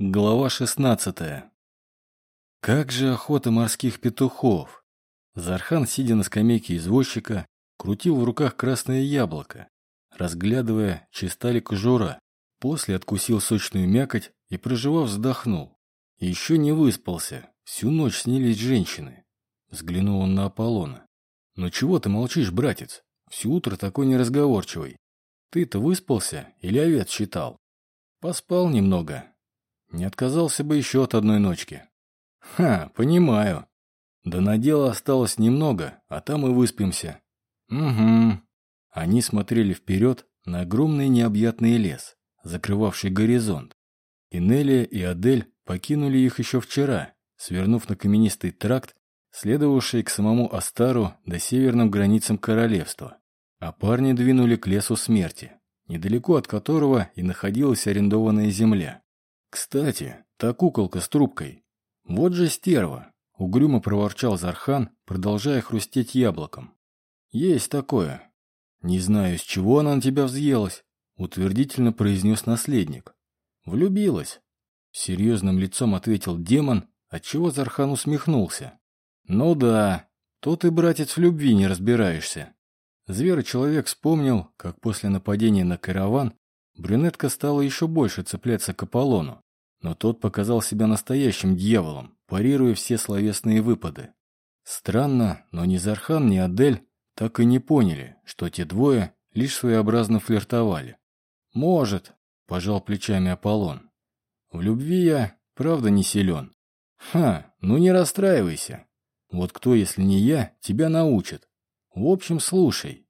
Глава 16. Как же охота морских петухов! Зархан, сидя на скамейке извозчика, крутил в руках красное яблоко, разглядывая, чиста ли кожура. После откусил сочную мякоть и, проживав, вздохнул. Еще не выспался, всю ночь снились женщины. Взглянул он на Аполлона. «Ну чего ты молчишь, братец? Всю утро такой неразговорчивый. Ты-то выспался или овец считал?» «Поспал немного, не отказался бы еще от одной ночки. Ха, понимаю. На дело осталось немного, а там и выспимся. Угу. Они смотрели вперед на огромный необъятный лес, закрывавший горизонт. И Нелли и Адель покинули их еще вчера, свернув на каменистый тракт, следовавший к самому Астару до северным границам королевства. А парни двинули к лесу смерти, недалеко от которого и находилась арендованная земля. «Кстати, та куколка с трубкой. Вот же стерва!» — угрюмо проворчал Зархан, продолжая хрустеть яблоком. «Есть такое. Не знаю, с чего она на тебя взъелась», — утвердительно произнес наследник. «Влюбилась». Серьезным лицом ответил демон, отчего Зархан усмехнулся. «Ну да, то ты, братец, в любви не разбираешься». Зверочеловек вспомнил, как после нападения на караван Брюнетка стала еще больше цепляться к Аполлону, но тот показал себя настоящим дьяволом, парируя все словесные выпады. Странно, но ни Зархан, ни Адель так и не поняли, что те двое лишь своеобразно флиртовали. «Может», – пожал плечами Аполлон. «В любви я, правда, не силен». «Ха, ну не расстраивайся. Вот кто, если не я, тебя научит. В общем, слушай.